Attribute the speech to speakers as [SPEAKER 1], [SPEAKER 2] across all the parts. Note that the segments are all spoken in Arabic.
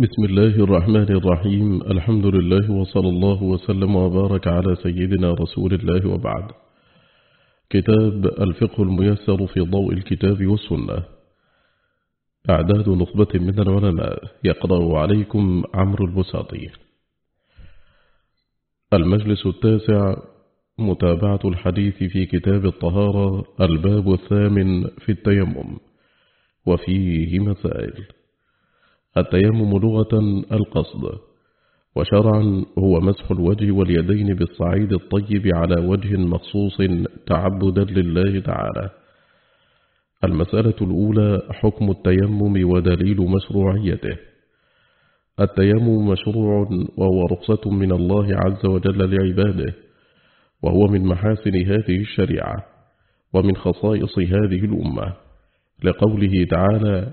[SPEAKER 1] بسم الله الرحمن الرحيم. الحمد لله وصلى الله وسلم وبارك على سيدنا رسول الله وبعد. كتاب الفقه الميسر في ضوء الكتاب والسنة. أعداد نخبة من العلماء. يقرأ عليكم عمرو البساطي. المجلس التاسع. متابعة الحديث في كتاب الطهارة. الباب الثامن في التيمم. وفيه مسائل. التيمم لغة القصد وشرعا هو مسح الوجه واليدين بالصعيد الطيب على وجه مخصوص تعبدا لله تعالى. المسألة الأولى حكم التيمم ودليل مشروعيته. التيمم مشروع وهو رخصة من الله عز وجل لعباده وهو من محاسن هذه الشريعة ومن خصائص هذه الأمة. لقوله تعالى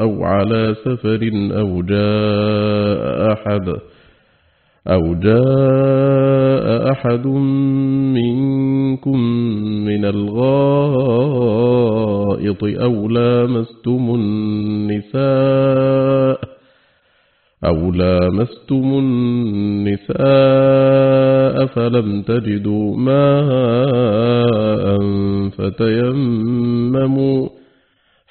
[SPEAKER 1] أو على سفر أو جاء أحد أو جاء أحد منكم من الغائط أو لامستم النساء أو لامستم النساء فلم تجدوا ماء فتيمموا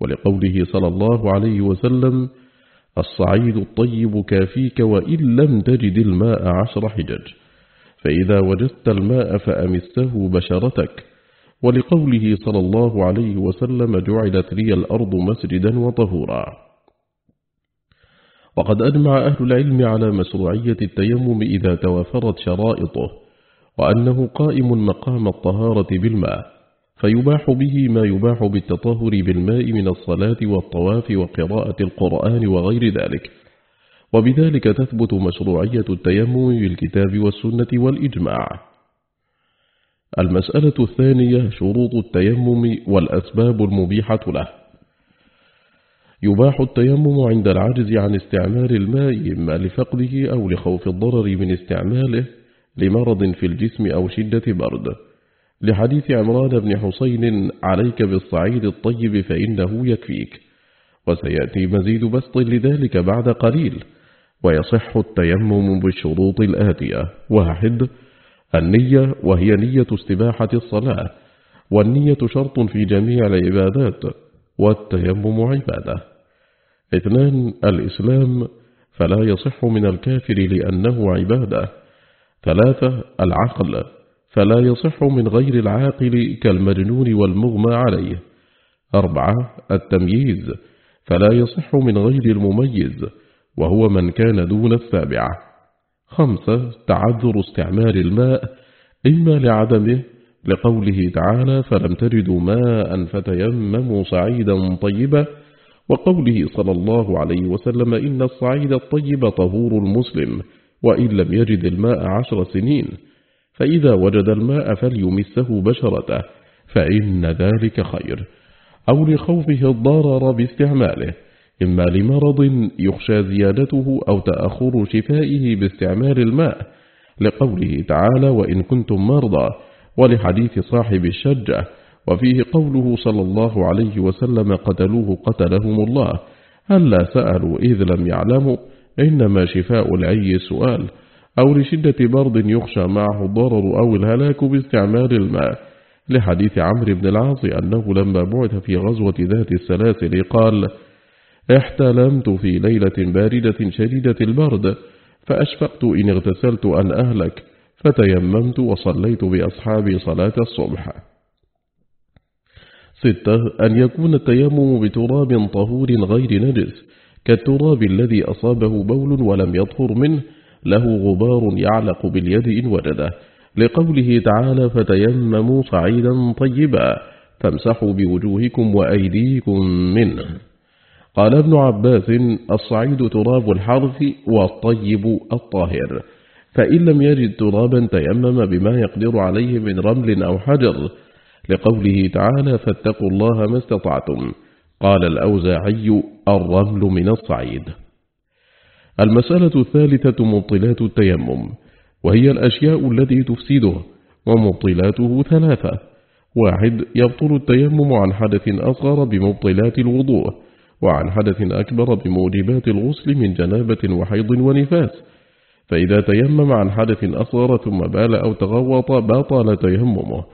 [SPEAKER 1] ولقوله صلى الله عليه وسلم الصعيد الطيب كافيك وإن لم تجد الماء عشر حجج. فإذا وجدت الماء فأمسه بشرتك. ولقوله صلى الله عليه وسلم جعلت لي الأرض مسجدا وطهورا. وقد أجمع أهل العلم على مشروعية التيمم إذا توافرت شرائطه وأنه قائم مقام الطهارة بالماء. فيباح به ما يباح بالتطهر بالماء من الصلاة والطواف وقراءة القرآن وغير ذلك. وبذلك تثبت مشروعية التيمم بالكتاب والسنة والإجماع. المسألة الثانية شروط التيمم والأسباب المبيحة له. يباح التيمم عند العجز عن استعمال الماء إما لفقده أو لخوف الضرر من استعماله لمرض في الجسم أو شدة برد. لحديث عمران بن حسين عليك بالصعيد الطيب فإنه يكفيك. وسيأتي مزيد بسط لذلك بعد قليل ويصح التيمم بالشروط الآتية. واحد النية وهي نية استباحة الصلاة والنية شرط في جميع العبادات والتيمم عبادة. اثنان الإسلام فلا يصح من الكافر لأنه عبادة. ثلاثة العقل فلا يصح من غير العاقل كالمجنون والمغمى عليه. أربعة التمييز. فلا يصح من غير المميز وهو من كان دون السابعة. خمسة تعذر استعمال الماء إما لعدمه لقوله تعالى فلم تجدوا ماء فتيمموا صعيدا طيبا وقوله صلى الله عليه وسلم إن الصعيد الطيب طهور المسلم وإن لم يجد الماء عشر سنين فإذا وجد الماء فليمسه بشرته فإن ذلك خير. أو لخوفه الضرر باستعماله. إما لمرض يخشى زيادته أو تأخر شفائه باستعمال الماء. لقوله تعالى وإن كنتم مرضى ولحديث صاحب الشجة. وفيه قوله صلى الله عليه وسلم قتلوه قتلهم الله ألا سألوا إذ لم يعلموا. إنما شفاء العي السؤال أو لشدة برد يخشى معه الضرر أو الهلاك باستعمال الماء. لحديث عمرو بن العاص أنه لما بعث في غزوة ذات السلاسل قال احتلمت في ليلة باردة شديدة البرد فأشفقت إن اغتسلت أن أهلك فتيممت وصليت بأصحابي صلاة الصبح. ستة أن يكون التيمم بتراب طهور غير نجس كالتراب الذي أصابه بول ولم يطهر منه له غبار يعلق باليد إن وجده لقوله تعالى فتيمموا صعيدا طيبا فامسحوا بوجوهكم وأيديكم منه. قال ابن عباس الصعيد تراب الحرث والطيب الطاهر. فإن لم يجد ترابا تيمم بما يقدر عليه من رمل أو حجر. لقوله تعالى فاتقوا الله ما استطعتم. قال الأوزاعي الرمل من الصعيد. المسألة الثالثة مبطلات التيمم وهي الأشياء التي تفسده ومبطلاته ثلاثة. واحد يبطل التيمم عن حدث أصغر بمبطلات الوضوء وعن حدث أكبر بموجبات الغسل من جنابة وحيض ونفاس. فإذا تيمم عن حدث أصغر ثم بال أو تغوط باطل تيممه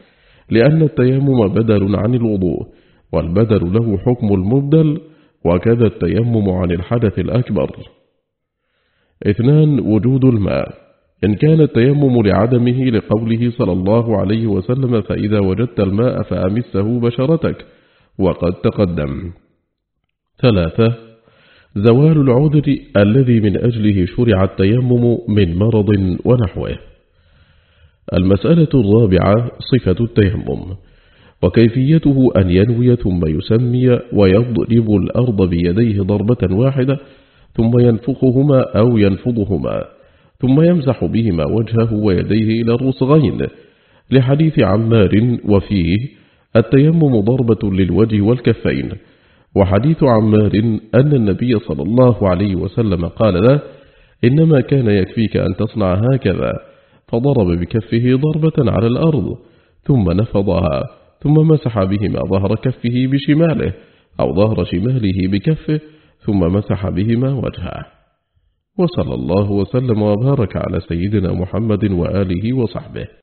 [SPEAKER 1] لأن التيمم بدل عن الوضوء والبدل له حكم المبدل وكذا التيمم عن الحدث الأكبر. اثنان وجود الماء. إن كان التيمم لعدمه لقوله صلى الله عليه وسلم فإذا وجدت الماء فأمسه بشرتك. وقد تقدم. ثلاثة. زوال العذر الذي من أجله شرع التيمم من مرض ونحوه. المسألة الرابعة صفة التيمم. وكيفيته أن ينوي ثم يسمي ويضرب الأرض بيديه ضربة واحدة ثم ينفخهما أو ينفضهما ثم يمسح بهما وجهه ويديه إلى الرسغين. لحديث عمار وفيه التيمم ضربة للوجه والكفين. وحديث عمار أن النبي صلى الله عليه وسلم قال له إنما كان يكفيك أن تصنع هكذا. فضرب بكفه ضربة على الأرض ثم نفضها ثم مسح بهما ظهر كفه بشماله أو ظهر شماله بكفه ثم مسح بهما وجهه. وصلى الله وسلم وبارك على سيدنا محمد وآله وصحبه.